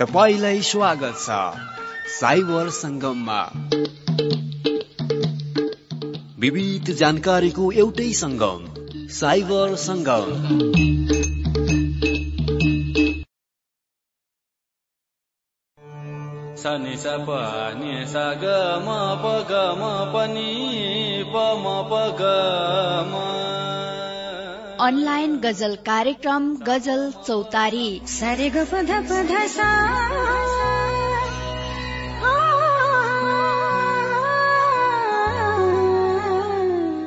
तपाईँलाई स्वागत छ साइबर सङ्गममा। विविध जानकारीको एउटै सङ्गम साइबर सङ्गम। सनि स प नि स ग म प ग म प नि प म म अनलाइन गजल कार्यक्रम गजल चौतारी। सरे ग पध पध सा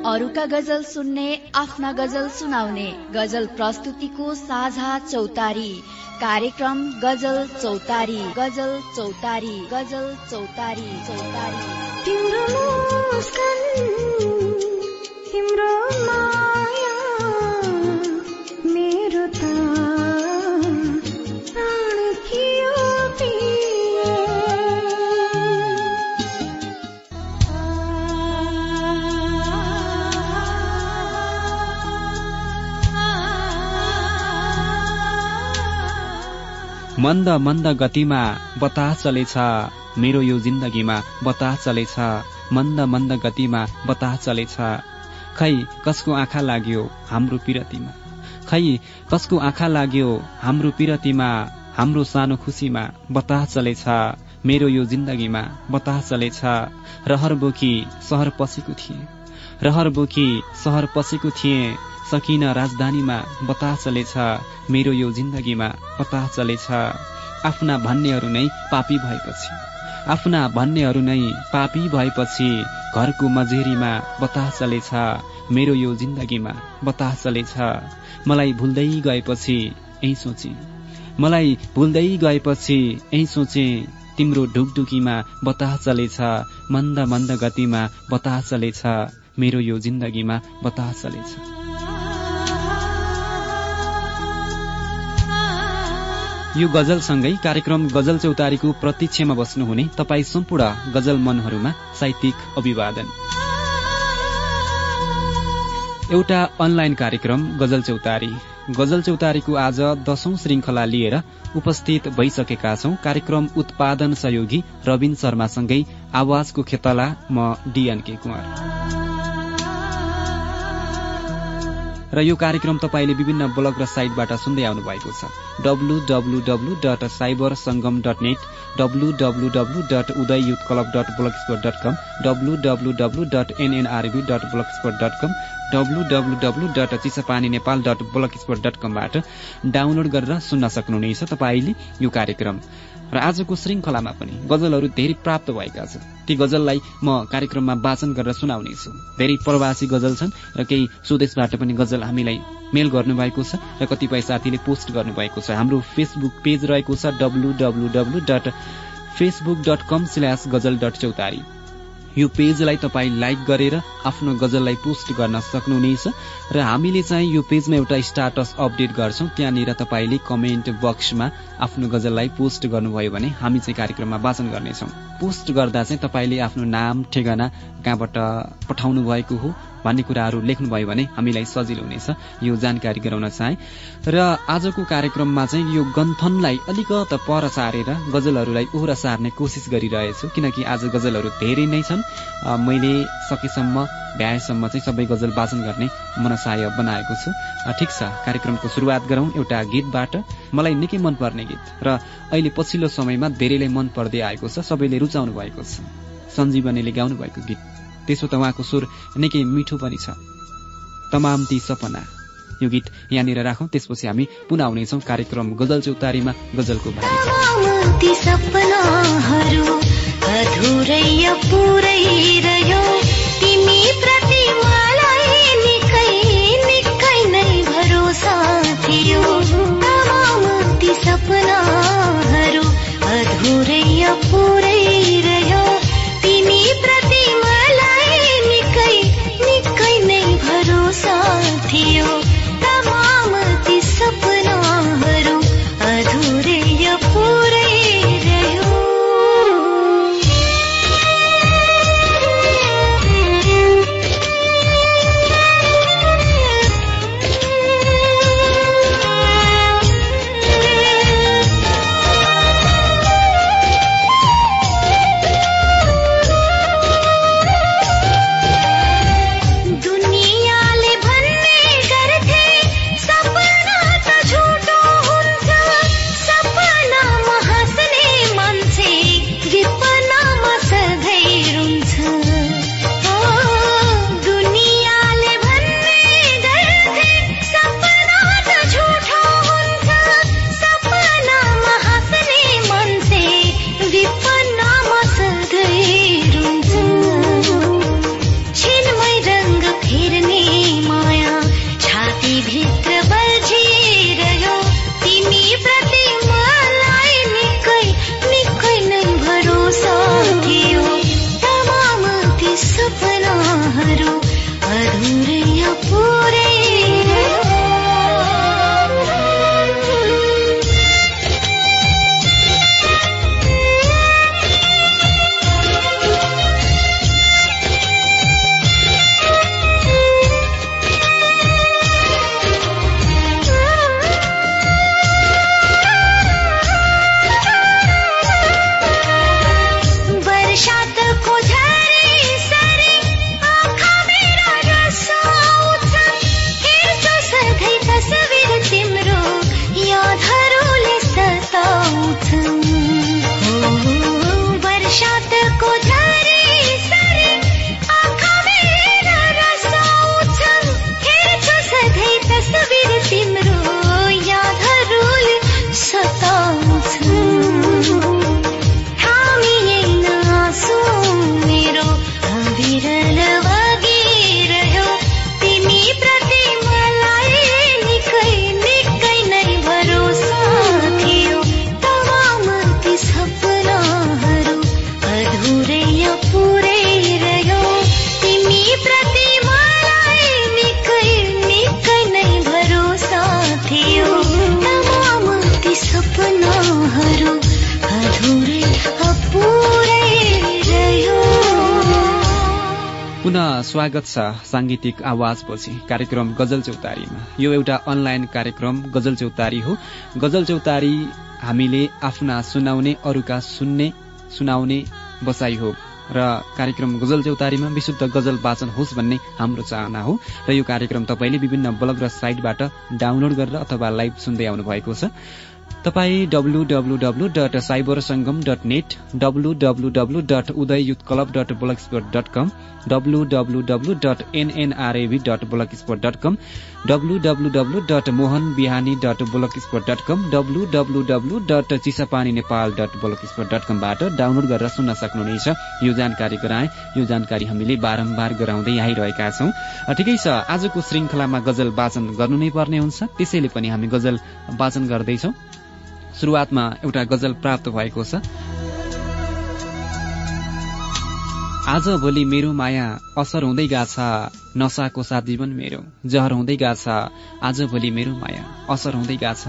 अरूका गजल सुन्ने आफ्ना गजल सुनाउने गजल प्रस्तुतिको साझा चौतारी। कार्यक्रम गजल चौतारी गजल चौतारी गजल चौतारी चौतारी। तिम्रो मुस्कान तिम्रो मन्द मन्द गतिमा बतास चलेछ। मेरो यो जिन्दगीमा बतास चलेछ। मन्द मन्द गतिमा बतास चलेछ। खै कसको आँखा लाग्यो हाम्रो पिरतीमा? खै कसको आँखा लाग्यो हाम्रो पिरतीमा? हाम्रो सानो खुसीमा बतास चलेछ। मेरो यो जिन्दगीमा बतास चलेछ। रहर बोकी सहर पसेको थिएँ। रहर बोकी सहर पसेको थिएँ। सकिन राजधानीमा बतास चलेछ। मेरो यो जिन्दगीमा बतास चलेछ। आफ्ना भन्नेहरू नै पापी भएपछि। आफ्ना भन्नेहरू नै पापी भएपछि घरको मजेरीमा बतास चलेछ। मेरो यो जिन्दगीमा बतास चलेछ। मलाई भुल्दै गएपछि यही सोचे। मलाई भुल्दै गएपछि यही सोचे तिम्रो ढुकढुकीमा बतास चलेछ। मन्द मन्द गतिमा बतास चलेछ। मेरो यो जिन्दगीमा बतास चलेछ। यो गजलसँगै कार्यक्रम गजल चौतारीको प्रतीक्षमा बस्नुहुने तपाईँ सम्पूर्ण गजल मनहरूमा साहित्यिक अभिवादन। एउटा अनलाइन कार्यक्रम गजल चौतारी। गजल चौतारीको आज दशौं श्रृङ्खला लिएर उपस्थित भइसकेका छौं कार्यक्रम उत्पादन सहयोगी रविन शर्मासँगै आवाजको खेतला म डिएनके कुमार। र यो कार्यक्रम तपाईँले विभिन्न ब्लग र साइटबाट सुन्दै आउनु भएको छ। W W W dot cyber Sangam dot net W W W dot Uday youth club dot blogspot dot com W W W dot NNRB dot blogspot dot com W W download गरेर सुन्न सक्नुहुनेछ तपाईँले यो कार्यक्रम। र आजको श्रृङ्खलामा पनि गजलहरू धेरै प्राप्त भएका छन्। ती गजललाई म कार्यक्रममा वाचन गरेर सुनाउनेछु। धेरै प्रवासी गजल छन् र केही स्वदेशबाट पनि गजल हामीलाई मेल गर्नुभएको छ र कतिपय साथीले पोस्ट गर्नुभएको छ। हाम्रो फेसबुक पेज रहेको छ W W W dot Facebook dot com slash Ghazal dot Chautari. यो पेजलाई तपाईँ लाइक गरेर आफ्नो गजललाई पोस्ट गर्न सक्नुहुनेछ र हामीले चाहिँ यो पेजमा एउटा स्टाटस अपडेट गर्छौं त्यहाँनिर तपाईँले कमेन्ट बक्समा आफ्नो गजललाई पोस्ट गर्नुभयो भने हामी चाहिँ कार्यक्रममा वाचन गर्नेछौं। पोस्ट गर्दा चाहिँ तपाईँले आफ्नो नाम ठेगाना कहाँबाट पठाउनु भएको हो भन्ने कुराहरू लेख्नुभयो भने हामीलाई सजिलो हुनेछ। यो जानकारी गराउन चाहे। र आजको कार्यक्रममा चाहिँ यो गन्थनलाई अलिकत पर सारेर गजलहरूलाई ओह्र सार्ने कोसिस गरिरहेछु किनकि आज गजलहरू धेरै नै छन्। मैले सकेसम्म भ्याएसम्म चाहिँ सबै गजल वाचन गर्ने मनसाय बनाएको छु। ठिक छ कार्यक्रमको सुरुवात गरौं एउटा गीतबाट। मलाई निकै मनपर्ने गीत र अहिले पछिल्लो समयमा धेरैलाई मन पर्दै आएको छ सबैले रुचाउनु भएको छ। सञ्जीवनीले गाउनु भएको गीत। त्यसो त उहाँको स्वर निकै मिठो पनि छ। तमाम ती सपना। यो गीत यहाँनिर राखौं त्यसपछि हामी पुनः आउनेछौ कार्यक्रम गजल चौतारीमा गजलको ती pura स्वागत छ साङ्गीतिक आवाजपछि कार्यक्रम गजल चौतारीमा। यो एउटा अनलाइन कार्यक्रम गजल चौतारी हो। गजल चौतारी हामीले आफ्ना सुनाउने अरूका सुन्ने सुनाउने बसाई हो। र कार्यक्रम गजल चौतारीमा विशुद्ध गजल वाचन होस् भन्ने हाम्रो चाहना हो। र यो कार्यक्रम तपाईँले विभिन्न ब्लग र साइटबाट डाउनलोड गरेर अथवा लाइभ सुन्दै आउनु भएको छ। तपाईँ W W W dot cyber Sangam dot net W W W dot Uday youth club dot blogspot dot com W W W dot NNRAV dot blogspot dot com W W W dot Mohan Bihani dot blogspot dot com W W W dot Chisapani Nepal dot blogspot dot कमबाट download गरेर सुन्न सक्नुहुनेछ। यो जानकारी गराए यो जानकारी हामीले बारम्बार गराउँदै आइरहेका छौं। ठिकै छ आजको श्रृंखलामा गजल वाचन गर्नु नै पर्ने हुन्छ। त्यसैले पनि हामी गजल वाचन गर्दैछौ। शुरूआतमा एउटा गजल प्राप्त भएको छ। आज भोलि मेरो माया असर हुँदै गाछ नसाको साथ जीवन मेरो जहर हुँदै गाछ आज भोलि मेरो माया असर हुँदै गाछ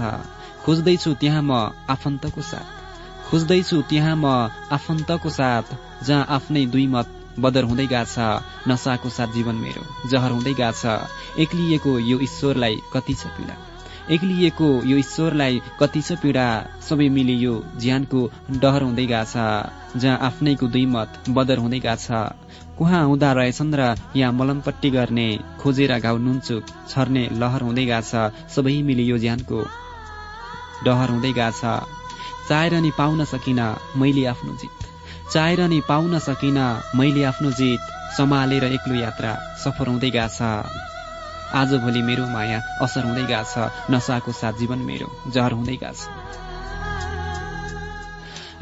खोज्दैछु त्यहाँ म आफन्तको साथ। खोज्दैछु त्यहाँ म आफन्तको साथ जहाँ आफ्नै दुई मत बदर हुँदै गाछ नसाको साथ जीवन मेरो जहर हुँदै गाछ एक्लिएको यो ईश्वरलाई कति छ पीडा। एक्लिएको यो ईश्वरलाई कति छ पीडा सबै मिली यो ज्यानको डहर हुँदै गाछ जहाँ आफ्नैको दुई मत बदर हुँदै गाछ कुहाँ हुँदा रहेछन् र यहाँ मलमपट्टि गर्ने खोजेर घाउ नुनचुक छर्ने लहर हुँदै गाछ सबै मिली यो ज्यानको डहर हुँदै गाछ चाहेर नि पाउन सकिन मैले आफ्नो जित। चाहेर नि पाउन सकिन मैले आफ्नो जित। सम्हालेर एक्लो यात्रा सफर हुँदै गाछ आज भोलि मेरो माया असर हुँदै गाछ नसाको साथ जीवन मेरो जहर हुँदै गाछ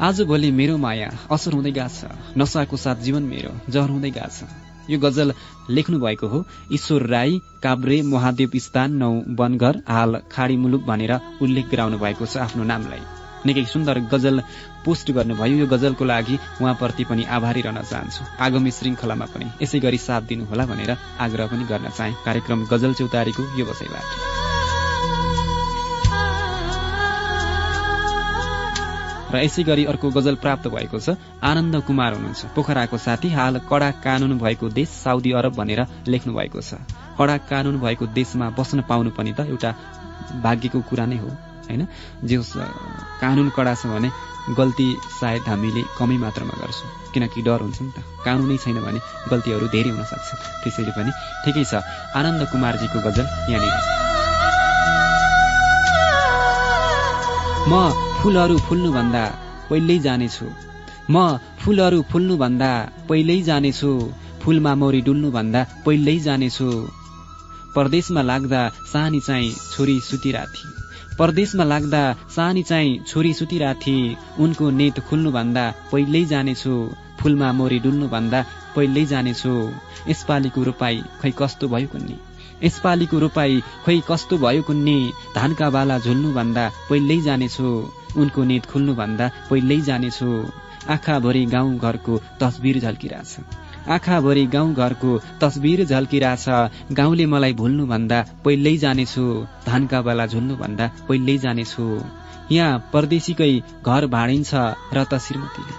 आज भोलि मेरो माया असर हुँदै गाछ नसाको साथ जीवन मेरो जहर हुँदै गाछ यो गजल लेख्नु भएको हो ईश्वर राई काभ्रे महादेव स्थान नौ वनघर हाल खाडी मुलुक भनेर उल्लेख गराउनु भएको छ आफ्नो नामलाई। निकै सुन्दर गजल पोस्ट गर्नुभयो। यो गजलको लागि उहाँप्रति पनि आभारी रहन चाहन्छु। आगामी श्रृङ्खलामा पनि यसै गरी साथ दिनुहोला भनेर आग्रह पनि गर्न चाहे। कार्यक्रम गजल चौतारीको यो बसाइबाट र यसै गरी अर्को गजल प्राप्त भएको छ। आनन्द कुमार हुनुहुन्छ। पोखराको साथी। हाल कडा कानून भएको देश साउदी अरब भनेर लेख्नु भएको छ। कडा कानून भएको देशमा बस्न पाउनु पनि त एउटा भाग्यको कुरा नै हो। होइन? जे कानून कडा छ भने गल्ती सायद हामीले कमै मात्रामा गर्छौँ। किनकि डर हुन्छ नि त। कानुनै छैन भने गल्तीहरू धेरै हुन सक्छ। त्यसैले पनि ठिकै छ। आनन्द कुमारजीको गजल यहाँनिर। म फुलहरू फुल्नुभन्दा पहिल्यै जानेछु। म फुलहरू फुल्नुभन्दा पहिल्यै जानेछु। फुलमा मौरी डुल्नुभन्दा पहिल्यै जानेछु। परदेशमा लाग्दा सानी चाहिँ छोरी सुतिराथी। परदेशमा लाग्दा सानी चाहिँ छोरी सुतिराथी उनको नेत खुल्नुभन्दा पहिल्यै जानेछु। फुलमा मोरी डुल्नुभन्दा पहिल्यै जानेछु। यसपालिको रोपाई खै कस्तो भयो कुन्नी? यसपालिको रोपाई खै कस्तो भयो कुन्नी? धानका बाला झुल्नुभन्दा पहिल्यै जानेछु। उनको नेत खुल्नुभन्दा पहिल्यै जानेछु। आँखाभरि गाउँ घरको तस्बिर झल्किरहेछ। आँखाभरि गाउँ घरको तस्बिर झल्किरहेछ। गाउँले मलाई भुल्नुभन्दा पहिल्यै जानेछु। धानका बेला झुल्नुभन्दा पहिल्यै जानेछु। यहाँ परदेशीकै घर भाँडिन्छ र त श्रीमतीले।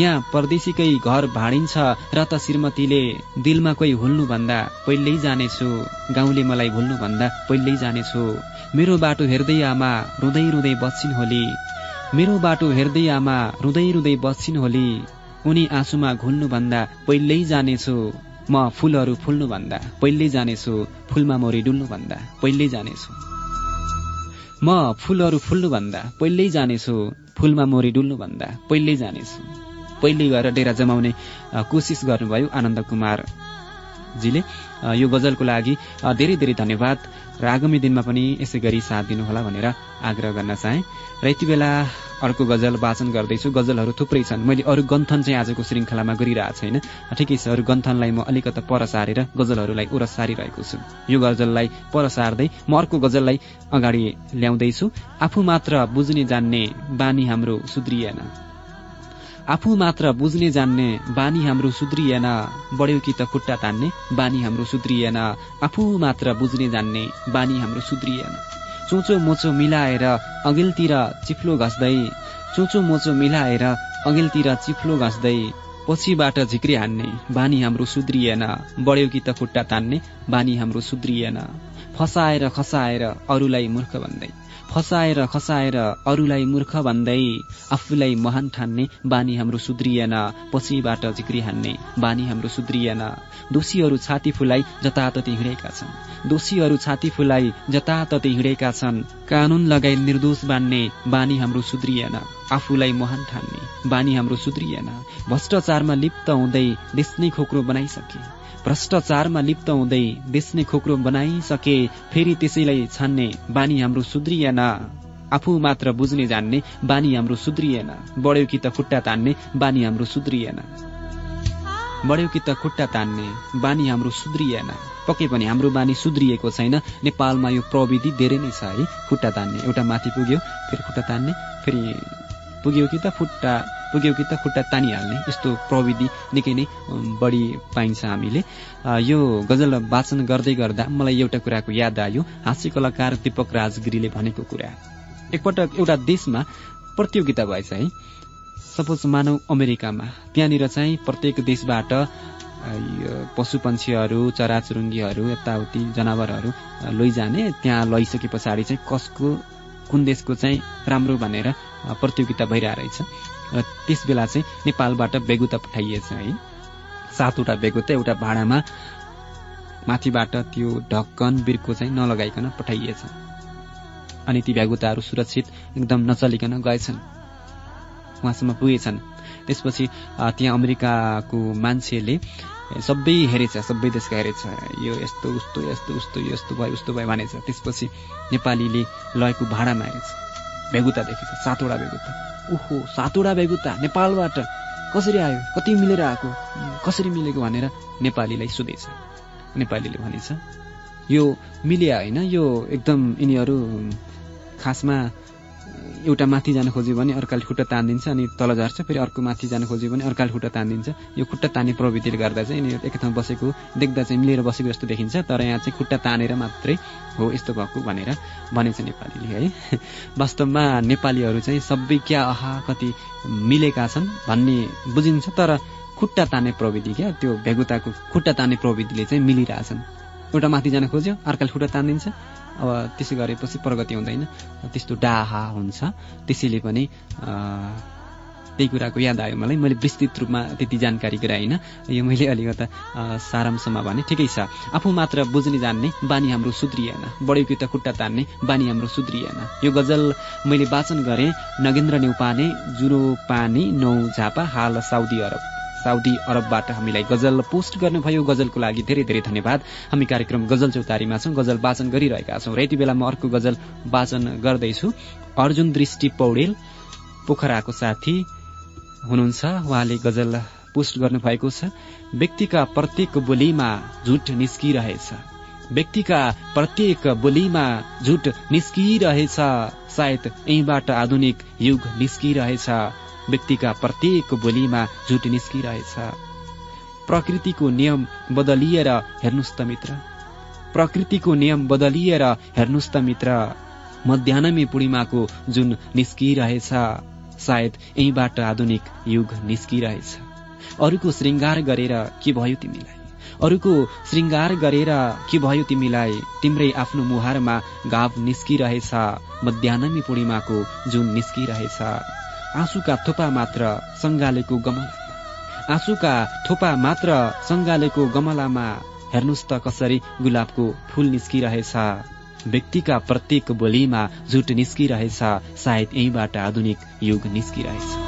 यहाँ परदेशीकै घर भाँडिन्छ र त श्रीमतीले। दिलमा कोही हुल्नुभन्दा पहिल्यै जानेछु। गाउँले मलाई भुल्नुभन्दा पहिल्यै जानेछु। मेरो बाटो हेर्दै आमा रुँदै रुँदै बस्छिन् होली। मेरो बाटो हेर्दै आमा रुँदै रुँदै बस्छिन् होली। उनी आँसुमा घुल्नुभन्दा पहिल्यै जानेछु। म फुलहरू फुल्नुभन्दा पहिल्यै जानेछु। फुलमा मोरी डुल्नुभन्दा पहिल्यै जानेछु। म फुलहरू फुल्नुभन्दा पहिल्यै जानेछु। फुलमा मोरी डुल्नुभन्दा पहिल्यै जानेछु। पहिले गएर डेरा जमाउने कोसिस गर्नुभयो आनन्द कुमारजीले यो गजलको लागि धेरै धेरै धन्यवाद। र आगामी दिनमा पनि यसै गरी साथ दिनुहोला भनेर आग्रह गर्न चाहे। र यति बेला अर्को गजल वाचन गर्दैछु। गजलहरू थुप्रै छन्। मैले अरू गन्थन चाहिँ आजको श्रृङ्खलामा गरिरहेको छैन। ठिकै छ अरू गन्थनलाई म अलिकता पर सारेर गजलहरूलाई उर सारिरहेको छु। यो गजललाई पर सार्दै म अर्को गजललाई अगाडि ल्याउँदैछु। आफू मात्र बुझ्ने जान्ने बानी हाम्रो सुध्रिएन। आफू मात्र बुझ्ने जान्ने बानी हाम्रो सुध्रिएन बढ्यो कि त खुट्टा तान्ने बानी हाम्रो सुध्रिएन। आफू मात्र बुझ्ने जान्ने बानी हाम्रो सुध्रिएन। चोचो मोचो मिलाएर अघिल्तिर चिप्लो घस्दै चोचो मोचो मिलाएर अघिल्तिर चिप्लो घस्दै पछिबाट झिक्री हान्ने बानी हाम्रो सुध्रिएन। बढ्यो कि त खुट्टा तान्ने बानी हाम्रो सुध्रिएन। फसाएर खसाएर अरूलाई मूर्ख भन्दै। फसाएर खसाएर अरूलाई मूर्ख भन्दै आफूलाई महान ठान्ने बानी हाम्रो सुध्रिएन पछिबाट झिक्री हान्ने बानी हाम्रो सुध्रिएन। दोषीहरू छाती फुलाई जताततै हिँडेका छन्। दोषीहरू छाती फुलाई जताततै हिँडेका छन्। कानून लगाई निर्दोष बान्ने बानी हाम्रो सुध्रिएन। आफूलाई महान ठान्ने बानी हाम्रो सुध्रिएन। भ्रष्टाचारमा लिप्त हुँदै देश नै खोक्रो बनाइसके। भ्रष्टाचारमा लिप्त हुँदै देश नै खोक्रो बनाइसके फेरि त्यसैलाई छान्ने बानी हाम्रो सुध्रिएन। आफू मात्र बुझ्ने जान्ने बानी हाम्रो सुध्रिएन। बढ्यो कि त खुट्टा तान्ने बानी हाम्रो सुध्रिएन। बढ्यो कि त खुट्टा तान्ने बानी हाम्रो सुध्रिएन। पक्कै पनि हाम्रो बानी सुध्रिएको छैन। नेपालमा यो प्रविधि धेरै नै छ है। खुट्टा तान्ने एउटा माथि पुग्यो फेरि खुट्टा तान्ने फेरि पुग्यो कि त खुट्टा पुग्यो कि त खुट्टा तानिहाल्ने। यस्तो प्रविधि निकै नै बढी पाइन्छ हामीले। यो गजल वाचन गर्दै गर्दा मलाई एउटा कुराको याद आयो। हाँस्य कलाकार दीपक राजगिरीले भनेको कुरा। एकपटक एउटा देशमा प्रतियोगिता भएछ है। सपोज मानव अमेरिकामा त्यहाँनिर चाहिँ प्रत्येक देशबाट पशु पन्छीहरू चराचुरुङ्गीहरू यताउति जनावरहरू लैजाने। त्यहाँ लैसके पछाडि चाहिँ कसको कुन देशको चाहिँ राम्रो भनेर प्रतियोगिता भइरहेको रहेछ र त्यस बेला चाहिँ नेपालबाट बेगुता पठाइएछ है। सातवटा बेगुता एउटा भाँडामा माथिबाट त्यो ढक्कन बिर्को चाहिँ नलगाइकन पठाइएछ। अनि ती भ्यागुताहरू सुरक्षित एकदम नचलिकन गएछन्। उहाँसम्म पुगेछन्। त्यसपछि त्यहाँ अमेरिकाको मान्छेले सबै हेरेछ सबै देशका हेरेछ। यो यस्तो उस्तो यस्तो उस्तो यस्तो भयो उस्तो भयो भनेछ। त्यसपछि नेपालीले लगेको भाँडामा हेरेछ बेगुता देखेछ सातवटा बेगुता। ओहो सातवटा बेगुता नेपालबाट कसरी आयो? कति मिलेर आएको? कसरी मिलेको भनेर नेपालीलाई सोधेछ नेपालीले भनेछ यो मिले होइन यो एकदम यिनीहरू खासमा एउटा माथि जान खोज्यो भने अर्काले खुट्टा तानिदिन्छ अनि तल झर्छ फेरि अर्को माथि जान खोज्यो भने अर्काले खुट्टा तानिदिन्छ। यो खुट्टा तान्ने प्रविधिले गर्दा चाहिँ यिनीहरू एकै ठाउँ बसेको देख्दा चाहिँ मिलेर बसेको जस्तो देखिन्छ तर यहाँ चाहिँ खुट्टा तानेर मात्रै हो यस्तो भएको भनेर भनेछ नेपालीले है। वास्तवमा नेपालीहरू चाहिँ सबै क्या आहा कति मिलेका छन् भन्ने बुझिन्छ तर खुट्टा तान्ने प्रविधि क्या त्यो भेगुताको खुट्टा तान्ने प्रविधिले चाहिँ मिलिरहेछन्। एउटा माथि जान खोज्यो अर्काले खुट्टा तानिदिन्छ अब त्यसो गरेपछि प्रगति हुँदैन। त्यस्तो डाहा हुन्छ। त्यसैले पनि त्यही कुराको याद आयो मलाई। मैले विस्तृत रूपमा त्यति जानकारी गराइनँ। यो मैले अलिकता सारांशमा भने ठिकै छ। आफू मात्र बुझ्ने जान्ने बानी हाम्रो सुध्रिएन। कि त खुट्टा तान्ने बानी हाम्रो सुध्रिएन। यो गजल मैले वाचन गरेँ नगेन्द्र नेउपाने जुरो पानी नौ झापा हाल साउदी अरब। साउदी अरबबाट हामीलाई गजल पोस्ट गर्नुभयो। गजलको लागि धेरै धेरै धन्यवाद। हामी कार्यक्रम गजल चौतारीमा छौँ। गजल वाचन गरिरहेका छौँ। र यति बेला म अर्को गजल वाचन गर्दैछु। अर्जुन दृष्टि पौडेल पोखराको साथी हुनुहुन्छ। उहाँले गजल पोस्ट गर्नुभएको छ। व्यक्तिका प्रत्येक बोलीमा झुट निस्किरहेछ। व्यक्तिका प्रत्येक बोलीमा झुट निस्किरहेछ। सायद यहीँबाट आधुनिक युग निस्किरहेछ। व्यक्तिका प्रत्येक बोलीमा झुट निस्किरहेछ। प्रकृतिको नियम बदलिएर हेर्नुहोस् त मित्र। प्रकृतिको नियम बदलिएर हेर्नुहोस् त मित्र। मध्याहमी पूर्णिमाको जुन निस्किरहेछ सायद यहीँबाट आधुनिक युग निस्किरहेछ। अरूको श्रृङ्गार गरेर के भयो तिमीलाई? अरूको श्रृङ्गार गरेर के भयो तिमीलाई? तिम्रै आफ्नो मुहारमा गाव निस्किरहेछ मध्याहमी पूर्णिमाको जुन निस्किरहेछ। आँसुका थोपा मात्र सङ्गालेको गमला आँसुका थोपा मात्र सङ्गालेको गमलामा हेर्नुहोस् त कसरी गुलाबको फूल निस्किरहेछ। व्यक्तिका प्रत्येक बोलीमा झुट निस्किरहेछ सायद यहीँबाट आधुनिक युग निस्किरहेछ।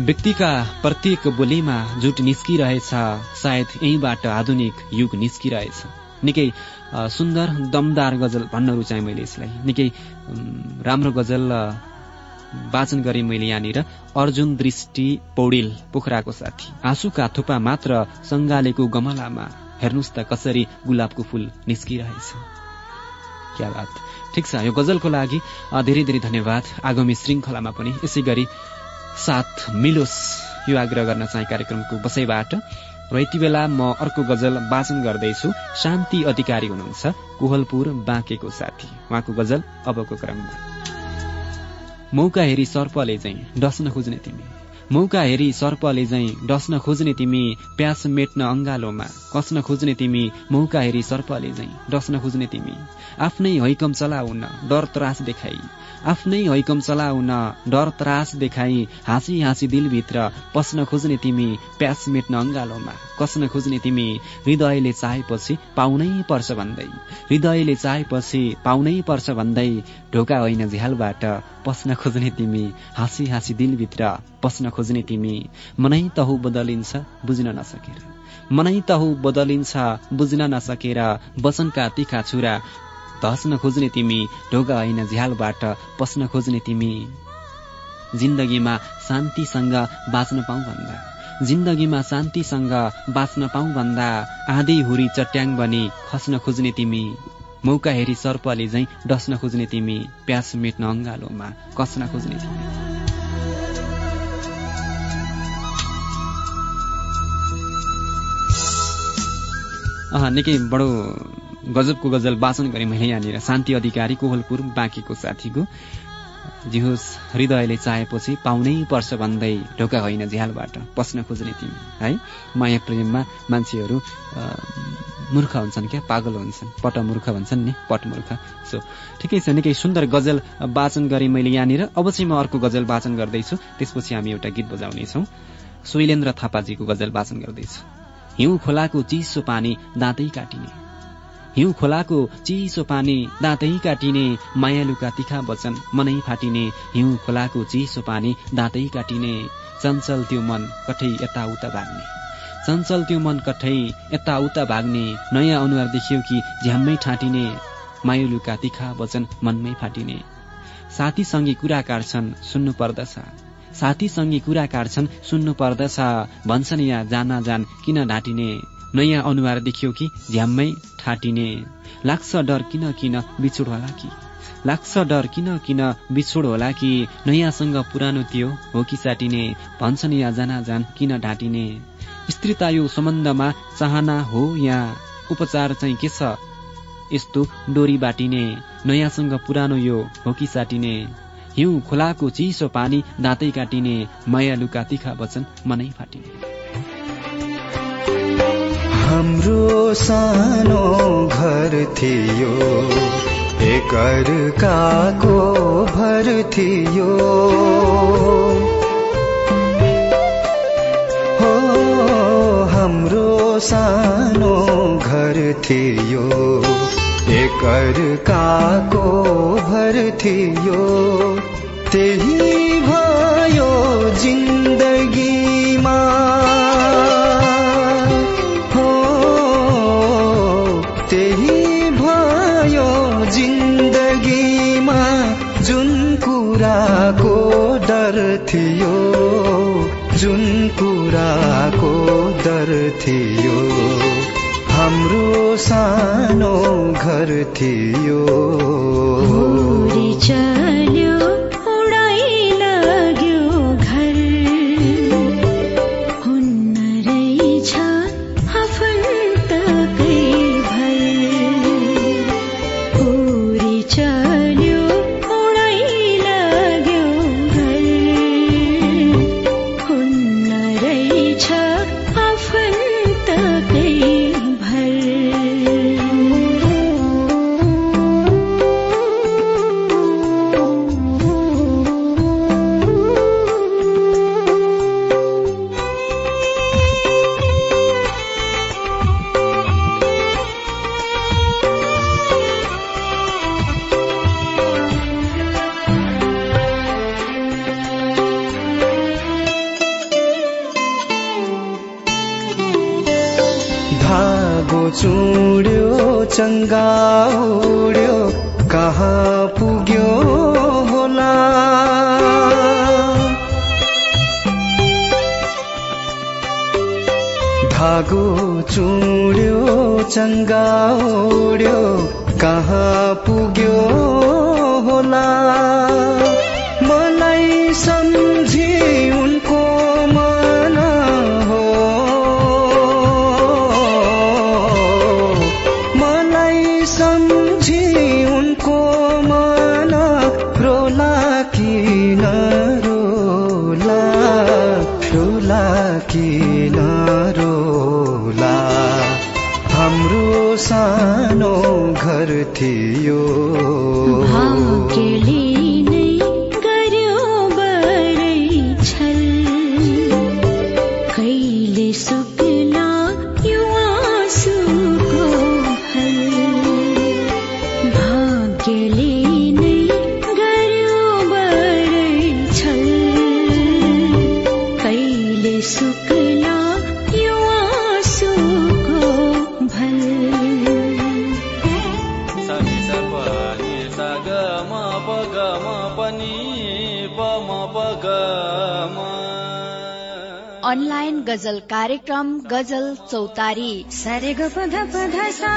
व्यक्तिका प्रत्येक बोलीमा झुट निस्किरहेछ सायद यहीँबाट आधुनिक युग निस्किरहेछ। निकै सुन्दर दमदार गजल भन्न रुचाएँ मैले यसलाई। निकै राम्रो गजल वाचन गरेँ मैले यहाँनिर। अर्जुन दृष्टि पौडेल पोखराको साथी। आँसुका थुपा मात्र सङ्गालेको गमलामा हेर्नुहोस् त कसरी गुलाबको फूल निस्किरहेछ। क्या बात? ठिक छ यो गजलको लागि धेरै धेरै धन्यवाद। आगामी श्रृङ्खलामा पनि यसै गरी साथ मिलोस्। यो आग्रह गर्न चाहे कार्यक्रमको बसैबाट। र यति बेला म अर्को गजल वाचन गर्दैछु। शान्ति अधिकारी हुनुहुन्छ कोहलपुर बाँकेको साथी। उहाँको गजल अबको क्रममा। मौका हेरी सर्पले चाहिँ डस्न खोज्ने तिमी। मौका हेरी सर्पले झैँ डस्न खोज्ने तिमी। प्यास मेट्न अङ्गालोमा कस्न खोज्ने तिमी। मौका हेरी सर्पले झैँ डस्न खोज्ने तिमी। आफ्नै हैकम चलाउन डर त्रास देखाई। आफ्नै हैकम चलाउन डर त्रास देखाई। हाँसी हाँसी दिलभित्र पस्न खोज्ने तिमी प्यास मेट्न अङ्गालोमा कस्न खोज्ने तिमी हृदयले चाहेपछि पाउनै पर्छ भन्दै। हृदयले चाहेपछि पाउनै पर्छ भन्दै ढोका होइन झ्यालबाट पस्न खोज्ने तिमी हाँसी हाँसी दिलभित्र पस्न खोज्ने तिमी मनै तहु बदलिन्छ बुझ्न नसकेर। मनै तहु बदलिन्छ बुझ्न नसकेर वचनका तिखा छुरा धस्न खोज्ने तिमी ढोका होइन झ्यालबाट पस्न खोज्ने तिमी। जिन्दगीमा शान्तिसँग बाँच्न पाऊ भन्दा। जिन्दगीमा शान्तिसँग बाँच्न पाऊ भन्दा आधी हुरी चट्याङ बनी खस्न खोज्ने तिमी। मौका हेरी सर्पले झैँ डस्न खोज्ने तिमी। प्यास मेट्न अङ्गालोमा कस्न खोज्ने तिमी। निकै बडो गजबको गजल वाचन गरेँ मैले यहाँनिर। शान्ति अधिकारी कोहलपुर बाँकीको साथीको। जे होस् हृदयले चाहेपछि पाउनै पर्छ भन्दै ढोका होइन झ्यालबाट पस्न खोज्ने तिमी है? माया प्रेममा मान्छेहरू मूर्ख हुन्छन् क्या पागल हुन्छन्। पटमूर्ख भन्छन् नि पटमूर्ख सो ठिकै छ निकै सुन्दर गजल वाचन गरेँ मैले यहाँनिर। अब चाहिँ म अर्को गजल वाचन गर्दैछु। त्यसपछि हामी एउटा गीत बजाउनेछौँ। शैलेन्द्र थापाजीको गजल वाचन गर्दैछु। हिउँ खोलाको चिसो पानी दाँतै काटिने। हिउँ खोलाको चिसो पानी दाँतै काटिने मायालुका तिखा वचन मनै फाटिने हिउँ खोलाको चिसो पानी दाँतै काटिने चञ्चल त्यो मन कठै यताउता भाग्ने। चञ्चल त्यो मन कठै यताउता भाग्ने। नयाँ अनुहार देखियो कि झ्याम्मै ठाँटिने। मायालुका तिखा वचन मनमै फाटिने। साथीसँगै कुरा काट्छन् सुन्नु पर्दछ। साथीसँगै कुरा काट्छन् सुन्नु पर्दछ। भन्छन् यहाँ जान जान किन ढाँटिने? नयाँ अनुहार देखियो कि झ्याम्मै ठाटिने। लाग्छ डर किन किन बिछोड होला कि? लाग्छ डर किन किन बिछोड होला कि? नयाँसँग पुरानो त्यो हो कि साटिने? भन्छन् या जाना जान किन ढाँटिने? स्त्रीता यो सम्बन्धमा चाहना हो या? उपचार चाहिँ के छ? यस्तो डोरी बाटिने। नयाँसँग पुरानो यो हो कि साटिने? हिउँ खोलाको चिसो पानी दाँतै काटिने। माया लुका तिखा वचन मनै फाटिने। हाम्रो सानो घर थियो। एक अर्काको भर थियो। हो हाम्रो सानो घर थियो। एक अर्काको भर थियो। त्यही भयो जिन्दगीमा। सानो घर थियो। किन रोला हाम्रो सानो घर थियो। गजल कार्यक्रम गजल चौतारी। सरे ग पध पध सा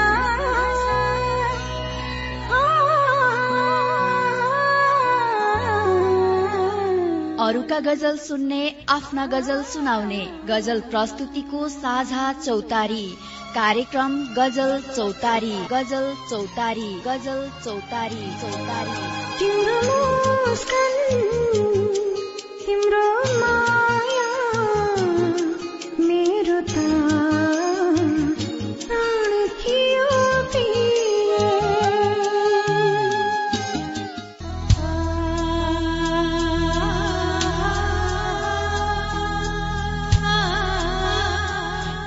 अरूका गजल सुन्ने आफ्ना गजल सुनाउने। गजल प्रस्तुतिको साझा चौतारी। कार्यक्रम गजल चौतारी। गजल चौतारी गजल चौतारी चौतारी।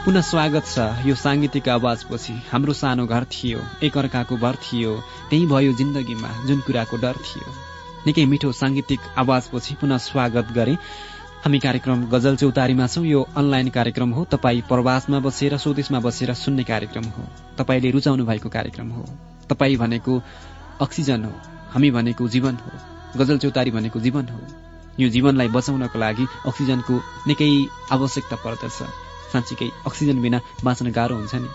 पुनः स्वागत छ। यो साङ्गीतिक आवाजपछि हाम्रो सानो घर थियो। एकअर्काको भर थियो। त्यही भयो जिन्दगीमा जुन कुराको डर थियो। निकै मिठो साङ्गीतिक आवाजपछि पुनः स्वागत गरे। हामी कार्यक्रम गजल चौतारीमा छौँ। यो अनलाइन कार्यक्रम हो। तपाईँ प्रवासमा बसेर स्वदेशमा बसेर सुन्ने कार्यक्रम हो। तपाईँले रुचाउनु भएको कार्यक्रम हो। तपाईँ भनेको अक्सिजन हो। हामी भनेको जीवन हो। गजल चौतारी भनेको जीवन हो। यो जीवनलाई बचाउनको लागि अक्सिजनको निकै आवश्यकता पर्दछ। साँच्चीकै अक्सिजन बिना बाँच्न गाह्रो हुन्छ नि।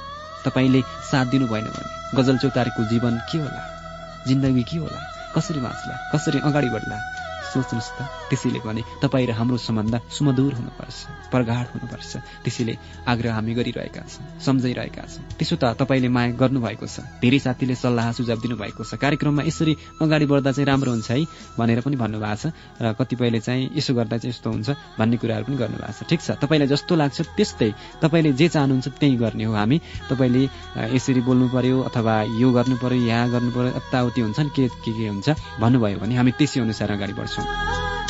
तपाईँले साथ दिनु भएन भने गजल चौतारीको जीवन के होला? जिन्दगी के होला? कसरी बाँच्ला? कसरी अगाडि बढ्ला? सोच्नुहोस् त। त्यसैले भने तपाईँ र हाम्रो सम्बन्ध सुमधुर हुनुपर्छ प्रगाढ हुनुपर्छ। त्यसैले आग्रह हामी गरिरहेका छौँ सम्झाइरहेका छौँ। त्यसो त तपाईँले माया गर्नुभएको छ। धेरै साथीले सल्लाह सुझाव दिनुभएको छ। कार्यक्रममा यसरी अगाडि बढ्दा चाहिँ राम्रो हुन्छ है भनेर पनि भन्नुभएको छ। र कतिपयले चाहिँ यसो गर्दा चाहिँ यस्तो हुन्छ भन्ने कुराहरू पनि गर्नुभएको छ। ठिक छ। तपाईँलाई जस्तो लाग्छ त्यस्तै तपाईँले जे चाहनुहुन्छ त्यही गर्ने हो हामी। तपाईँले यसरी बोल्नु पर्यो अथवा यो गर्नु पर्यो यहाँ गर्नु पर्यो यताउति हुन्छ नि के के के हुन्छ भन्नुभयो भने हामी त्यसै अनुसार अगाडि बढ्छौँ।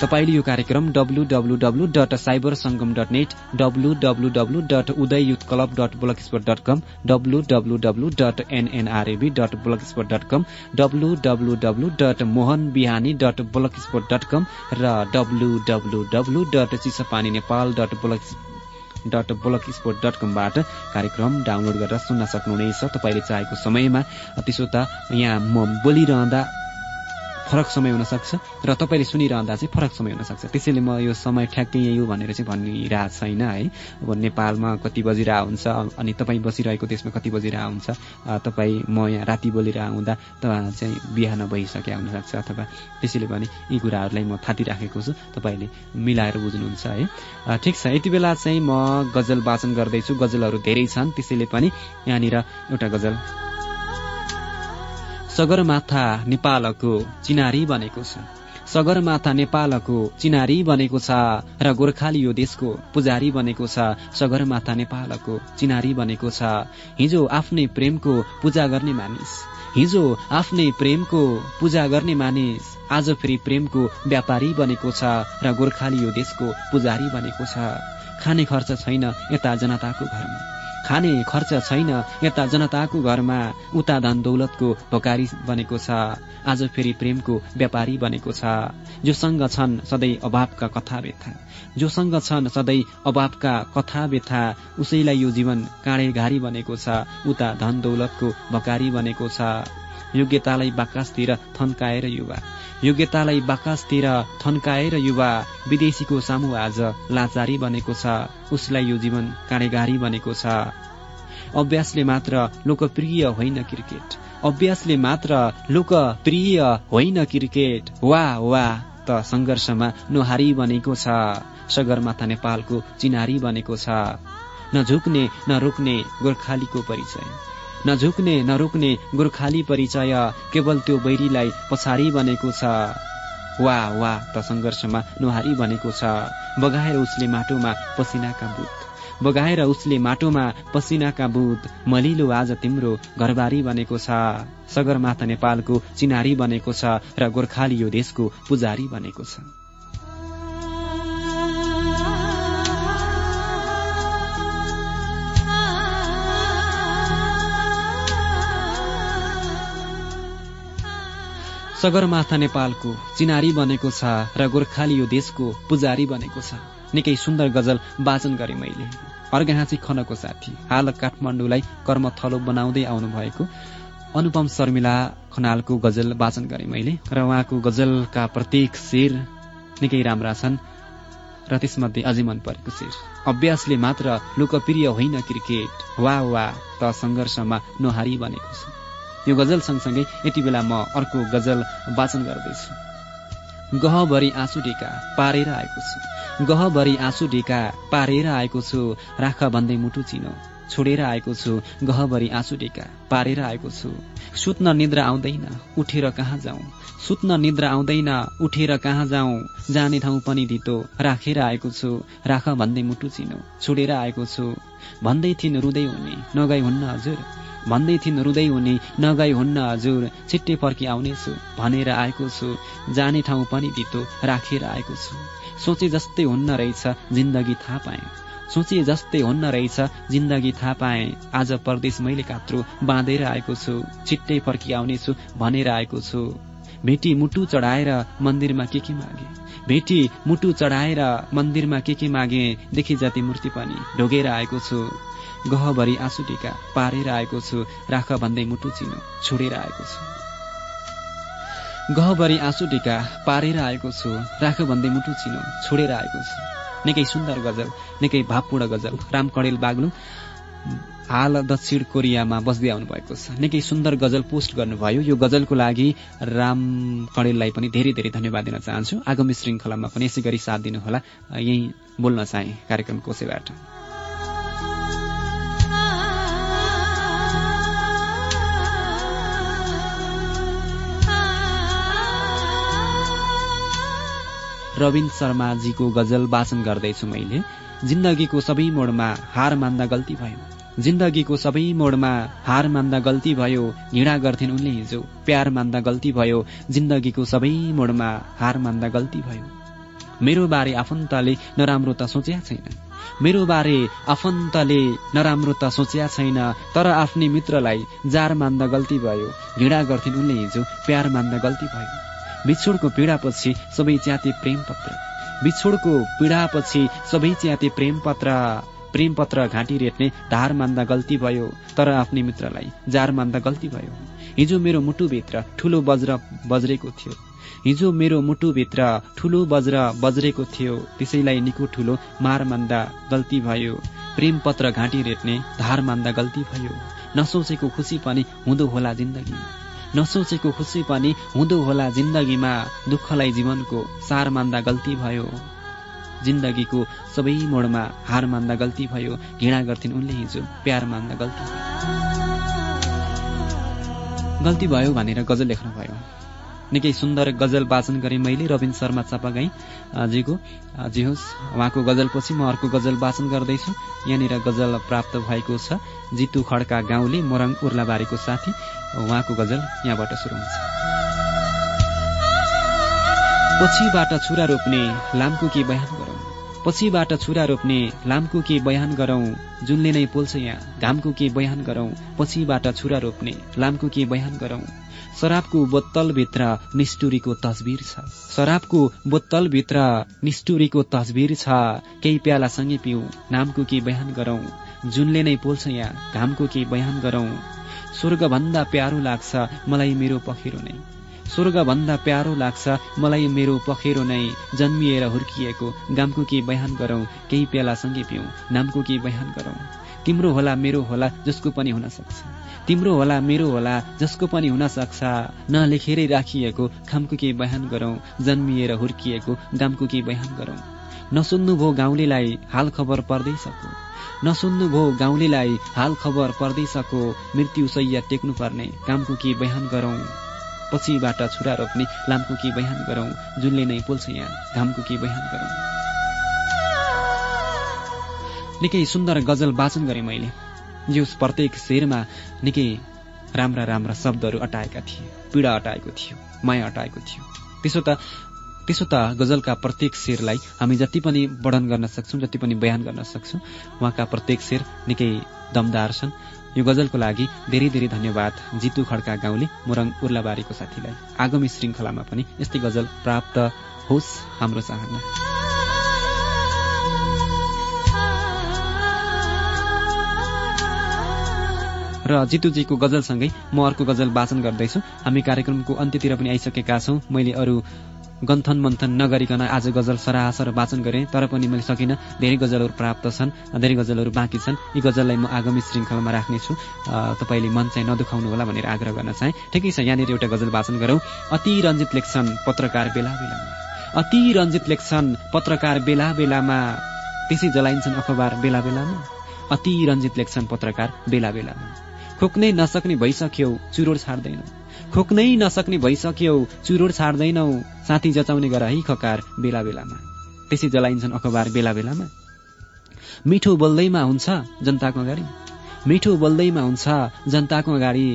तपाईँले यो कार्यक्रम W W W dot cyber Sangam dot net W W W dot Uday youth club dot blogspot dot com W W W dot NNRAB dot blogspot dot com W W W dot Mohan Bihani dot blogspot dot com र W W W dot Chisapani Nepal dot blog dot blogspot dot कमबाट कार्यक्रम download गरेर सुन्न सक्नुहुनेछ तपाईँले चाहेको समयमा त्यसो त यहाँ म बोलिरहँदा फरक समय हुनसक्छ र तपाईँले सुनिरहँदा चाहिँ फरक समय हुनसक्छ। त्यसैले म यो समय ठ्याक्कै यही हो भनेर चाहिँ भनिरहेको छैन है। अब नेपालमा कति बजिरहेको हुन्छ अनि तपाईँ बसिरहेको देशमा कति बजिरहेको हुन्छ तपाईँ म यहाँ राति बोलिरहेको हुँदा त चाहिँ बिहान भइसकेका हुनसक्छ अथवा त्यसैले भने यी कुराहरूलाई म थातिराखेको छु तपाईँले मिलाएर बुझ्नुहुन्छ है। ठिक छ यति बेला चाहिँ म गजल वाचन गर्दैछु गजलहरू धेरै छन् त्यसैले पनि यहाँनिर एउटा गजल सगरमाथा नेपालको चिनारी बनेको छ। सगरमाथा नेपालको चिनारी बनेको छ र गोर्खाली यो देशको पुजारी बनेको छ। सगरमाथा नेपालको चिनारी बनेको छ। हिजो आफ्नै प्रेमको पूजा गर्ने मानिस। हिजो आफ्नै प्रेमको पूजा गर्ने मानिस आज फेरि प्रेमको व्यापारी बनेको छ र गोर्खाली यो देशको पुजारी बनेको छ। खाने खर्च छैन यता जनताको घरमा। खाने खर्च छैन। यता जनताको घरमा उता धन दौलतको भोकारी बनेको छ। आज फेरि प्रेमको व्यापारी बनेको छ। जोसँग छन् सधैँ अभावका कथा व्यथा जोसँग छन् सधैँ अभावका कथा व्यथा उसैलाई यो जीवन काँडे बनेको छ। उता धन दौलतको भकारी बनेको छ। योग्यतालाई बाकासतिर थन्काएर युवा। योग्यतालाई बाकासतिर थन्काएर युवा विदेशीको सामु आज लाचारी बनेको छ। उसलाई यो जीवन काँडेगारी बनेको छ। अभ्यासले मात्र लोकप्रिय होइन क्रिकेट। अभ्यासले मात्र लोकप्रिय होइन क्रिकेट। वा वा त सङ्घर्षमा नुहारी बनेको छ। सगरमाथा नेपालको चिनारी बनेको छ। नझुक्ने नरोक्ने गोर्खालीको परिचय। नझुक्ने नरोक्ने गोर्खाली परिचय केवल त्यो बैरीलाई पछाडि बनेको छ। वा वा त सङ्घर्षमा नुहारी बनेको छ। बगाएर उसले माटोमा पसिनाका बुट। बगाएर उसले माटोमा पसिनाका बुत मलिलो आज तिम्रो घरबारी बनेको छ। सगरमाथा नेपालको चिनारी बनेको छ र गोर्खाली यो देशको पुजारी बनेको छ। सगरमाथा नेपालको चिनारी बनेको छ र गोर्खाली यो देशको पुजारी बनेको छ। निकै सुन्दर गजल वाचन गरे मैले। अर्घाँची खनको साथी हाल काठमाडौँलाई कर्मथलो बनाउँदै आउनुभएको अनुपम शर्मिला खनालको गजल वाचन गरे मैले र उहाँको गजलका प्रत्येक शेर निकै राम्रा छन् र त्यसमध्ये अझै मन परेको शेर। अभ्यासले मात्र लोकप्रिय होइन क्रिकेट। वा वा त सङ्घर्षमा नोहारी बनेको छ। यो गजल सँगसँगै यति बेला म अर्को गजल वाचन गर्दैछु। गहभरि आँसु ढिका पारेर आएको छु। गहभरि आँसु ढिका पारेर आएको छु। राख भन्दै मुटु चिनो छोडेर आएको छु। गहभरि आँसु ढिका पारेर आएको छु। सुत्न निद्रा आउँदैन उठेर कहाँ जाउँ? सुत्न निद्रा आउँदैन उठेर कहाँ जाउँ? जाने ठाउँ पनि धितो राखेर आएको छु। राख भन्दै मुटु चिनो छोडेर आएको छु। भन्दै थिइन् रुँदै हुने नगई हुन्न हजुर। भन्दै थिइन् रुँदै हुने नगई हुन्न हजुर छिट्टै फर्की आउनेछु भनेर आएको छु जाने ठाउँ पनि धितो राखेर आएको छु। सोचे जस्तै हुन्न रहेछ जिन्दगी थाहा पाएँ। सोचे जस्तै हुन्न रहेछ जिन्दगी थाहा पाएँ। आज परदेश मैले कात्रो बाँधेर आएको छु छिट्टै फर्की आउनेछु भनेर आएको छु। भेटी मुटु चढाएर मन्दिरमा के के मागे? भेटी मुटु चढाएर मन्दिरमा के के मागे देखि जाति मूर्ति पनि। ढोगेर आएको छु। गहभरि आँसु टिका पारेर आएको छु। राख भन्दै मुटु चिनो छोडेर आएको छु। गहभरि आँसु टिका पारेर आएको छु। राख भन्दै मुटु चिनो छोडेर आएको छु। निकै सुन्दर गजल निकै भावपूर्ण गजल। राम कडेल बाग्लुङ हाल दक्षिण कोरियामा बस्दै आउनुभएको छ। निकै सुन्दर गजल पोस्ट गर्नुभयो। यो गजलको लागि राम कडेललाई पनि धेरै धेरै धन्यवाद दिन चाहन्छु। आगामी श्रृङ्खलामा पनि यसै गरी साथ दिनुहोला। यही बोल्न चाहे कार्यक्रम कोसेबाट रविन शर्माजीको गजल वाचन गर्दैछु मैले। जिन्दगीको सबै मोडमा हार मान्दा गल्ती भयो। जिन्दगीको सबै मोडमा हार मान्दा गल्ती भयो घृणा गर्थिन् उनले हिजो। प्यार मान्दा गल्ती भयो जिन्दगीको सबै मोडमा हार मान्दा गल्ती भयो। मेरो बारे आफन्तले नराम्रो त सोच्या छैन। मेरो बारे आफन्तले नराम्रो त सोच्या छैन तर आफ्नै मित्रलाई जार मान्दा गल्ती भयो घृणा गर्थिन् उनले हिजो प्यार मान्दा गल्ती भयो। बिछोडको पीडापछि सबै च्याते प्रेम पत्र बिछोडको पीडापछि सबै च्याते प्रेम पत्र प्रेम पत्र घाँटी रेट्ने धार मान्दा गल्ती भयो तर आफ्नै मित्रलाई जार मान्दा गल्ती भयो। हिजो मेरो मुटुभित्र ठुलो वज्र बज्रेको थियो। हिजो मेरो मुटुभित्र ठुलो वज्र बज्रेको थियो। त्यसैलाई निको ठुलो मार मान्दा गल्ती भयो। प्रेम पत्र घाँटी रेट्ने धार मान्दा गल्ती भयो। नसोचेको खुसी पनि हुँदो होला जिन्दगीमा नसोचेको खुसी पनि हुँदो होला जिन्दगीमा दुःखलाई जीवनको सार मान्दा गल्ती भयो। जिन्दगीको सबै मोडमा हार मान्दा गल्ती भयो घृणा गर्थिन् उनले हिजो प्यार मान्दा गल्ती। गल्ती भयो भनेर गजल लेख्नुभयो निकै सुन्दर गजल वाचन गरेँ मैले रविन शर्मा चापागाई। जीको जे होस् उहाँको गजलपछि म अर्को गजल वाचन गर्दैछु। यहाँनिर गजल प्राप्त भएको छ जितु खड्का गाउँले मोरङ उर्लाबारीको साथी। उहाँको गजल यहाँबाट सुरु हुन्छ। पछिबाट छुरा रोप्ने लामको के बयान पछिबाट छुरा रोप्ने लामको के बयान गरौँ जुनले नै पोल्छ यहाँ घामको के बयान गरौँ पछिबाट छुरा रोप्ने लामको के बयान गरौँ। शराबको बोतलभित्र निष्ठुरीको तस्बिर छ। शराबको बोतलभित्र निष्ठुरीको तस्बिर छ। केही प्यालासँगै पिउ नामको के बयान गरौँ जुनले नै पोल्छ यहाँ घामको के बयान गरौँ। स्वर्गभन्दा प्यारो लाग्छ मलाई मेरो पखेरो नै। स्वर्गभन्दा प्यारो लाग्छ मलाई मेरो पखेरो नै जन्मिएर हुर्किएको। गामको के बयान गरौँ केही प्यालासँगै पिउँ नामको के बयान गरौँ। तिम्रो होला मेरो होला जसको पनि हुन सक्छ। तिम्रो होला मेरो होला जसको पनि हुन सक्छ। नलेखेरै राखिएको खामको के बयान गरौँ जन्मिएर हुर्किएको गामको के बयान गरौँ। नसुन्नुभयो गाउँलेलाई हाल खबर पर्दैछको नसुन्नुभयो गाउँलेलाई हाल खबर पर्दैछको मृत्यु सैया टेक्नु पर्ने कामको के बयान गरौँ। पछिबाट छुरा रोप्ने लामको के बयान गरौँ जुनले नै पोल्छ यहाँ घामको के बयान गरौँ। निकै सुन्दर गजल वाचन गरेँ मैले। जो प्रत्येक शेरमा निकै राम्रा राम्रा शब्दहरू अटाएका थिए। पीडा अटाएको थियो माया अटाएको थियो। त्यसो त त्यसो त गजलका प्रत्येक शेरलाई हामी जति पनि वर्णन गर्न सक्छौँ जति पनि बयान गर्न सक्छौँ उहाँका प्रत्येक शेर निकै दमदार छन्। यो गजलको लागि धेरै धेरै धन्यवाद। जितु खड्का गाउँले मोरङ उर्लाबारीको साथीलाई। आगामी श्रृङ्खलामा पनि यस्तै गजल प्राप्त होस् हाम्रो चाहना। र जितुजीको गजलसँगै म अर्को गजल वाचन गर्दैछु। हामी कार्यक्रमको अन्त्यतिर पनि आइसकेका छौँ। मैले अरू गन्थन मन्थन नगरिकन आज गजल सरासर वाचन गरेँ तर पनि मैले सकिनँ। धेरै गजलहरू प्राप्त छन् धेरै गजलहरू बाँकी छन्। यी गजललाई म आगामी श्रृङ्खलामा राख्नेछु। तपाईँले मन चाहिँ नदुखाउनु होला भनेर आग्रह गर्न चाहेँ। ठिकै छ यहाँनिर एउटा गजल वाचन गरौँ। अति रञ्जित लेख्छन् पत्रकार बेला बेलामा अति रञ्जित लेख्छन् पत्रकार बेला बेलामा त्यसै जलाइन्छन् अखबार बेला बेलामा अति रञ्जित लेख्छन् पत्रकार बेला बेलामा खोक्नै नसक्ने भइसक्यौ चुरोड छाड्दैनौ खोक्नै नसक्ने भइसक्यौ चुरोड छाड्दैनौ साथी जचाउने गर है खकार बेला बेलामा। त्यसै जलाइन्छन् अखबार बेला बेलामा। मिठो बोल्दैमा हुन्छ जनताको अगाडि। मिठो बोल्दैमा हुन्छ जनताको अगाडि।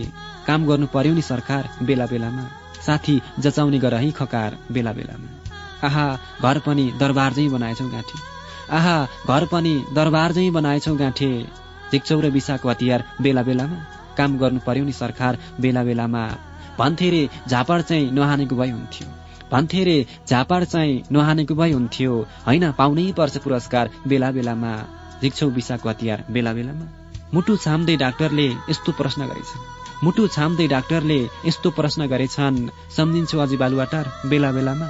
काम गर्नु पर्यो नि सरकार बेला बेलामा। साथी जचाउने गर है खकार बेला बेलामा। आहा घर पनि दरबार झैँ बनाएछौ गाँठी। आहा घर पनि दरबार झैँ बनाएछौ गाँठे। झिक्चौ र विसाको हतियार बेला बेलामा। काम गर्नु पर्यो नि सरकार बेला बेलामा। भन्थे रे झापड चाहिँ नहानेको भए हुन्थ्यो। भन्थे रे झापड चाहिँ नहानेको भए हुन्थ्यो। होइन पाउनै पर्छ पुरस्कार बेला बेलामा। झिक्छौ विसाको हतियार बेला बेलामा। मुटु छाम्दै डाक्टरले यस्तो प्रश्न गरेछन्। मुटु छाम्दै डाक्टरले यस्तो प्रश्न गरेछन् सम्झिन्छु अझै बालुवाटार बेला बेलामा?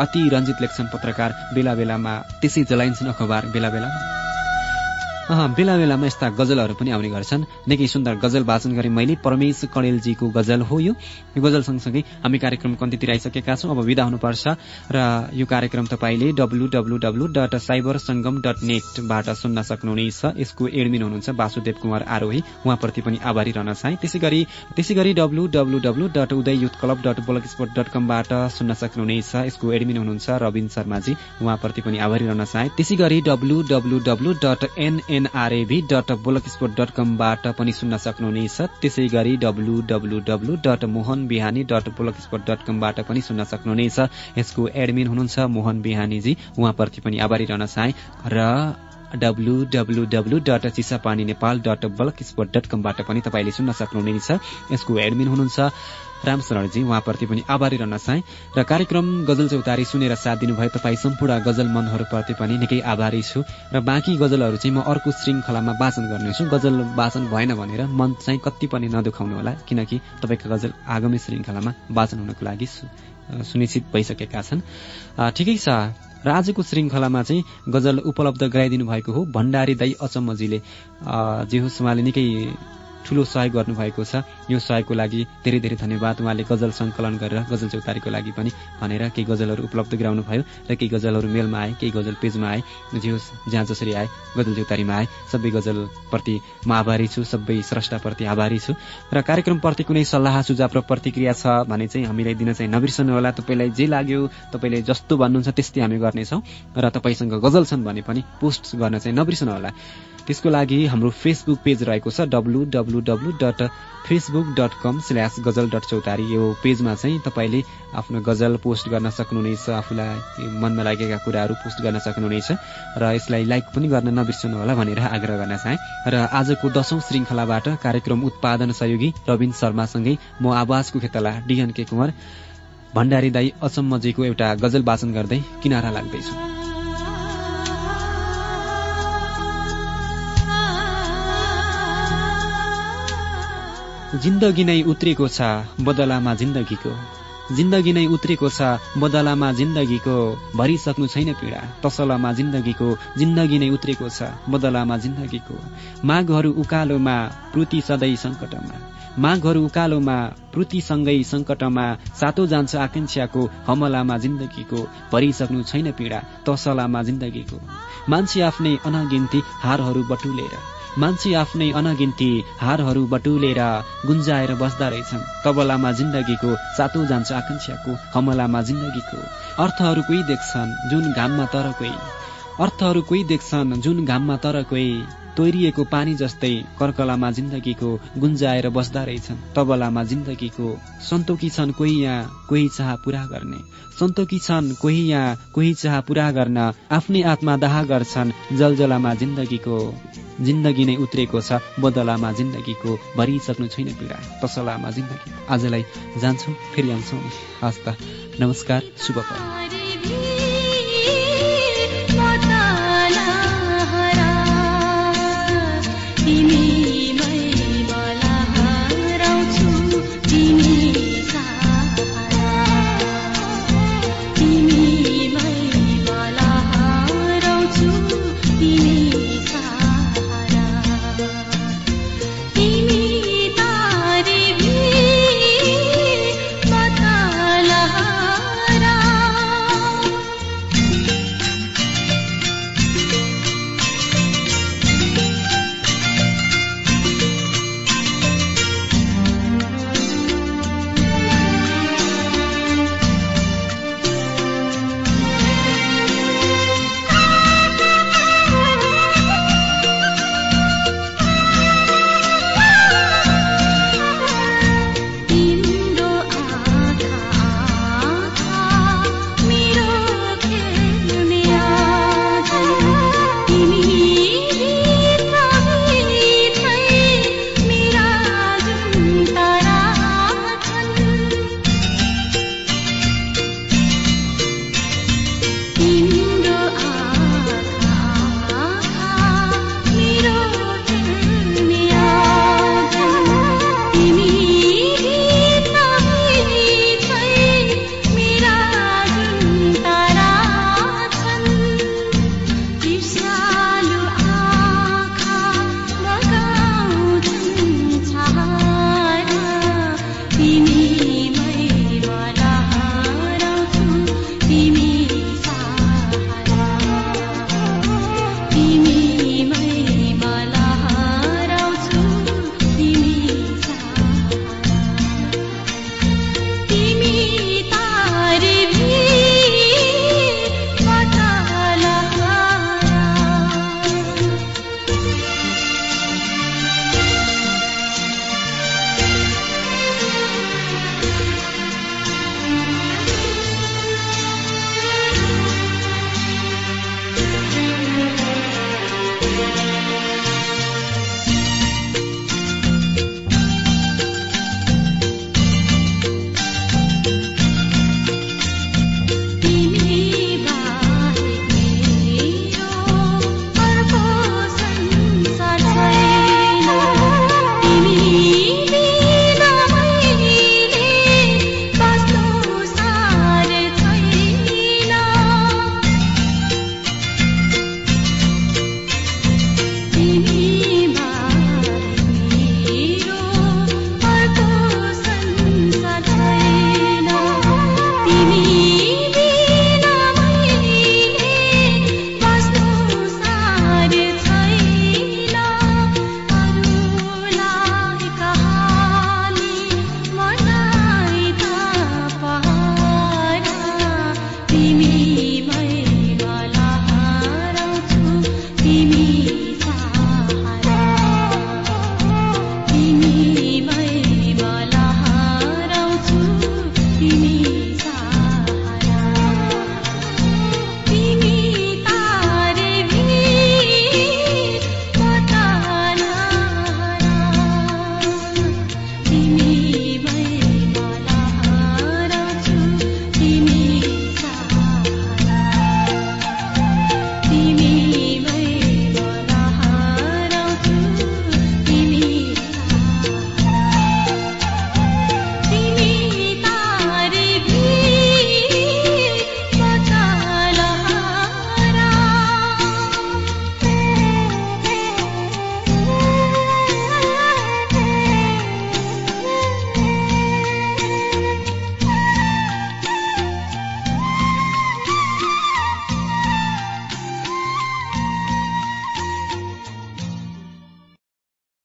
अति रञ्जित लेख्छन् पत्रकार बेला बेलामा। त्यसै जलाइन्छन् अखबार बेला बेलामा। बेला बेलामा यस्ता गजलहरू पनि आउने गर्छन्। निकै सुन्दर गजल वाचन गरेँ मैले। परमेश कणेलजीको गजल हो यो। गजल सँगसँगै हामी कार्यक्रम कन्तीतिर आइसकेका छौँ। अब विदा हुनुपर्छ र यो कार्यक्रम तपाईँले W W W dot cyber Sangam dot नेटबाट सुन्न सक्नुहुनेछ। यसको एडमिन हुनुहुन्छ वासुदेव कुमार आरोही। उहाँप्रति पनि आभारी रहन चाहे। त्यसै गरी त्यसै गरी W W dot Uday youth club dot blogspot dot कमबाट सुन्न सक्नुहुनेछ। यसको एडमिन हुनुहुन्छ रविन शर्माजी। उहाँप्रति पनि आभारी रहन चाहे। त्यसै गरी W W W dot NA NRAV dot blogspot dot कमबाट पनि सुन्न सक्नुहुनेछ। त्यसै गरी W W W dot Mohan Bihani dot blogspot dot कमबाट पनि सुन्न सक्नुहुनेछ। यसको एडमिन हुनुहुन्छ मोहन बिहानीजी उहाँप्रति पनि आभारी रहन चाहे र W W W dot Chisapani Nepal dot blogspot dot कमबाट पनि तपाईँले सुन्न सक्नुहुनेछ। यसको एडमिन हुनुहुन्छ राम शरणजी उहाँप्रति पनि आभारी रहन चाहे र कार्यक्रम गजल चौतारी सुनेर साथ दिनुभयो तपाईँ सम्पूर्ण गजल मनहरूप्रति पनि निकै आभारी छु र बाँकी गजलहरू चाहिँ म अर्को श्रृङ्खलामा वाचन गर्नेछु। गजल वाचन भएन भनेर मन चाहिँ कति पनि नदुखाउनु होला किनकि तपाईँको गजल आगामी श्रृङ्खलामा वाचन हुनको लागि सुनिश्चित भइसकेका छन्। ठिकै छ। र आजको श्रृङ्खलामा चाहिँ गजल उपलब्ध गराइदिनु भएको हो। भण्डारी दाई अचम्मजीले। जे होस् उहाँले निकै ठूलो सहयोग गर्नुभएको छ। यो सहयोगको लागि धेरै धेरै धन्यवाद। उहाँले गजल सङ्कलन गरेर गजल चौतारीको लागि पनि भनेर केही गजलहरू उपलब्ध गराउनु भयो र केही गजलहरू मेलमा आए केही गजल पेजमा आए जे होस् जहाँ जसरी आए गजल चौतारीमा आए। सबै गजलप्रति म आभारी छु सबै स्रष्टाप्रति आभारी छु। र कार्यक्रमप्रति कुनै सल्लाह सुझाव र प्रतिक्रिया छ भने चाहिँ हामीलाई दिन चाहिँ नबिर्सनु होला। तपाईँलाई जे लाग्यो तपाईँले जस्तो भन्नुहुन्छ त्यस्तै हामी गर्नेछौँ। र तपाईँसँग गजल छन् भने पनि पोस्ट गर्न चाहिँ नबिर्सनु होला। त्यसको लागि हाम्रो फेसबुक पेज रहेको छ W W W dot Facebook dot com slash Ghazal dot Chautari. यो पेजमा चाहिँ तपाईँले आफ्नो गजल पोस्ट गर्न सक्नुहुनेछ आफूलाई मनमा लागेका कुराहरू पोस्ट गर्न सक्नुहुनेछ र यसलाई लाइक पनि गर्न नबिर्सनु होला भनेर आग्रह गर्न चाहे। र आजको दशौं श्रृङ्खलाबाट कार्यक्रम उत्पादन सहयोगी रविन शर्मासँगै म आवाजको खेतला डिएन के कुमार भण्डारी दाई अचम्मजीको एउटा गजल वाचन गर्दै किनारा लाग्दैछु। जिन्दगी नै उत्रेको छ बदलामा जिन्दगीको। जिन्दगी नै उत्रेको छ बदलामा जिन्दगीको। भरिसक्नु छैन पीडा तसलामा जिन्दगीको। जिन्दगी नै उत्रेको छ बदलामा जिन्दगीको। माघहरू उकालोमा प्रुति सधैँ सङ्कटमा। माघहरू उकालोमा प्रुतिसँगै सङ्कटमा। सातो जान्छ आकांक्षाको हमलामा जिन्दगीको। भरिसक्नु छैन पीडा तसलामा जिन्दगीको। मान्छे आफ्नै अनगिन्ती हारहरू बटुलेर। मान्छे आफ्नै अनगिन्ती हारहरू बटुलेर गुन्जाएर बस्दा रहेछन्। तबलामा जिन्दगीको सातो जान्छ आकांक्षाको हमलामा जिन्दगीको अर्थहरू कोही देख्छन् जुन घाममा तर कोही। अर्थहरू कोही देख्छन् जुन घाममा तर कोही तोरिएको पानी जस्तै कर्कलामा जिन्दगीको गुन्जाएर बस्दा रहेछन्। तबलामा जिन्दगीको सन्तोकी छन् कोही यहाँ कोही चाह पूरा गर्ने। सन्तोकी छन् कोही यहाँ कोही चाह पूरा गर्न आफ्नै आत्मा दाह गर्छन्। जलजलामा जिन्दगीको जिन्दगी नै उत्रेको छ बदलामा जिन्दगीको भरिसक्नु छैन पीडा। तसलामा जिन्दगी। आजलाई जान्छौँ फेरि आउँछौँ। त नमस्कार शुभ kimi.